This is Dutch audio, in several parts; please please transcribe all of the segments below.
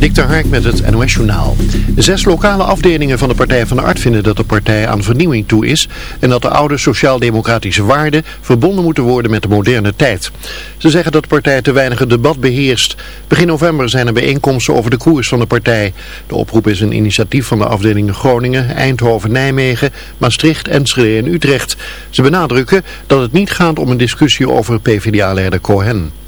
Dik Hark met het NOS Journaal. Zes lokale afdelingen van de Partij van de Art vinden dat de partij aan vernieuwing toe is en dat de oude sociaal-democratische waarden verbonden moeten worden met de moderne tijd. Ze zeggen dat de partij te weinig het debat beheerst. Begin november zijn er bijeenkomsten over de koers van de partij. De oproep is een initiatief van de afdelingen Groningen, Eindhoven, Nijmegen, Maastricht, Enschede en Utrecht. Ze benadrukken dat het niet gaat om een discussie over PvdA-leider Cohen.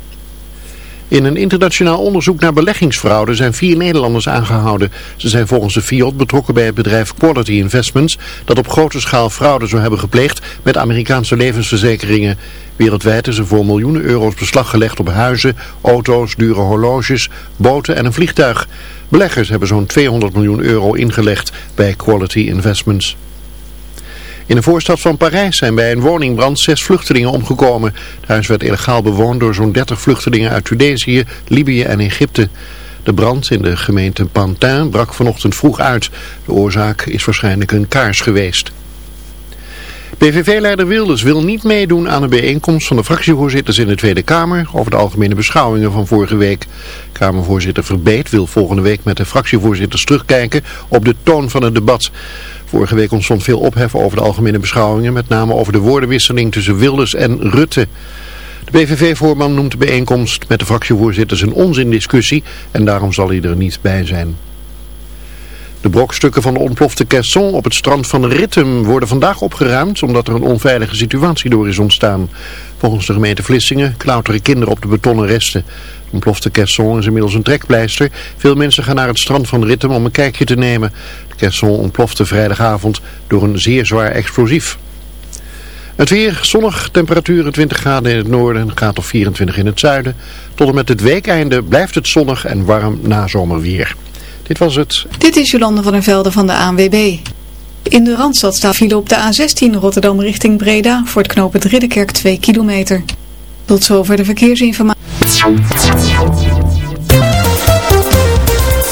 In een internationaal onderzoek naar beleggingsfraude zijn vier Nederlanders aangehouden. Ze zijn volgens de FIOD betrokken bij het bedrijf Quality Investments dat op grote schaal fraude zou hebben gepleegd met Amerikaanse levensverzekeringen. Wereldwijd is er voor miljoenen euro's beslag gelegd op huizen, auto's, dure horloges, boten en een vliegtuig. Beleggers hebben zo'n 200 miljoen euro ingelegd bij Quality Investments. In de voorstad van Parijs zijn bij een woningbrand zes vluchtelingen omgekomen. Het huis werd illegaal bewoond door zo'n 30 vluchtelingen uit Tunesië, Libië en Egypte. De brand in de gemeente Pantin brak vanochtend vroeg uit. De oorzaak is waarschijnlijk een kaars geweest. PVV-leider Wilders wil niet meedoen aan de bijeenkomst van de fractievoorzitters in de Tweede Kamer over de algemene beschouwingen van vorige week. Kamervoorzitter Verbeet wil volgende week met de fractievoorzitters terugkijken op de toon van het debat. Vorige week ontstond veel ophef over de algemene beschouwingen, met name over de woordenwisseling tussen Wilders en Rutte. De PVV-voorman noemt de bijeenkomst met de fractievoorzitters een onzindiscussie en daarom zal hij er niet bij zijn. De brokstukken van de ontplofte caisson op het strand van Rittem worden vandaag opgeruimd omdat er een onveilige situatie door is ontstaan. Volgens de gemeente Vlissingen klauteren kinderen op de betonnen resten. De ontplofte caisson is inmiddels een trekpleister. Veel mensen gaan naar het strand van Rittem om een kijkje te nemen. De caisson ontplofte vrijdagavond door een zeer zwaar explosief. Het weer zonnig, temperaturen 20 graden in het noorden en gaat of 24 in het zuiden. Tot en met het weekeinde blijft het zonnig en warm na zomerweer. Dit was het. Dit is Jolande van der Velde van de ANWB. In de Randstad staat file op de A16 Rotterdam richting Breda voor het knooppunt Ridderkerk 2 kilometer. Tot zover de verkeersinformatie.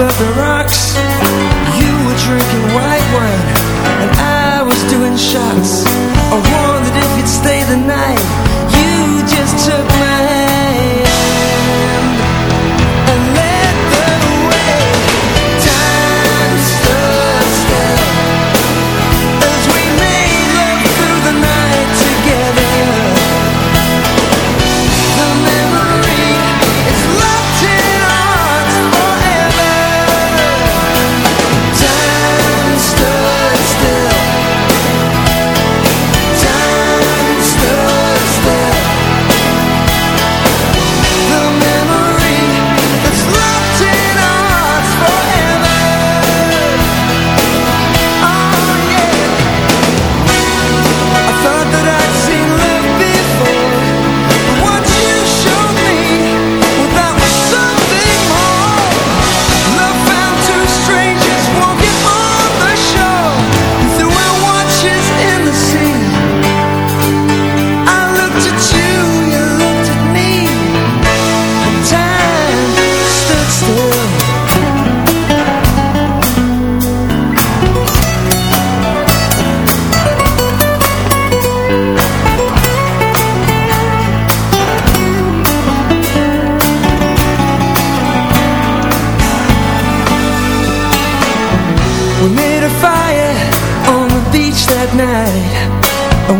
under the rocks.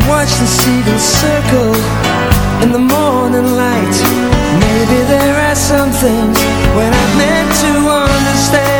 watch the seagulls circle in the morning light. Maybe there are some things when I've meant to understand.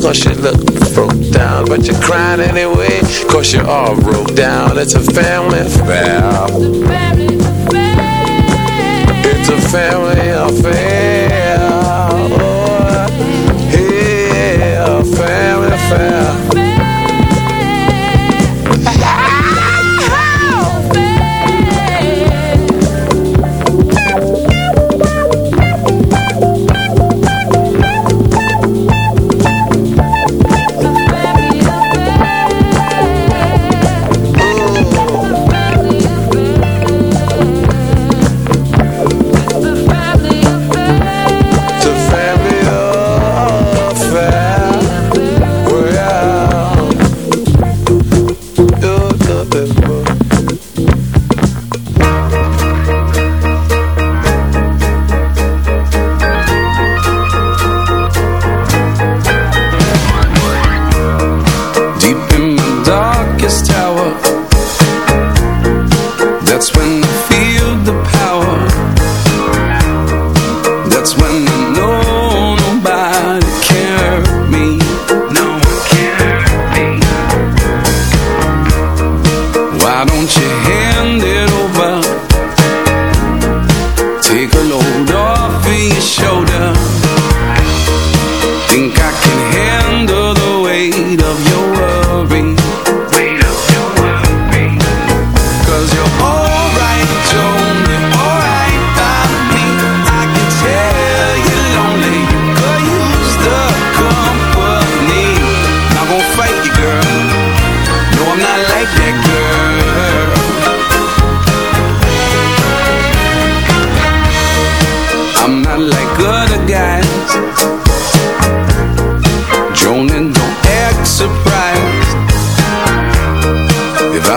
Cause you look broke down, but you're crying anyway. Cause you all broke down. It's a family. It's a family affair. It's a family affair. don't you hand it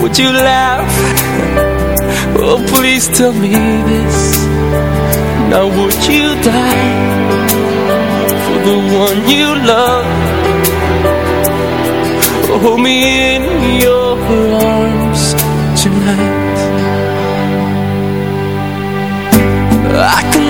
Would you laugh? Oh, please tell me this. Now, would you die for the one you love? Oh, hold me in your arms tonight. I can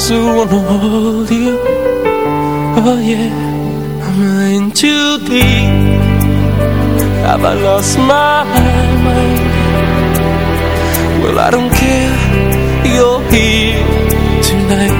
I just wanna hold you. Oh yeah, I'm in too deep. Have I lost my mind? Well, I don't care. You're here tonight.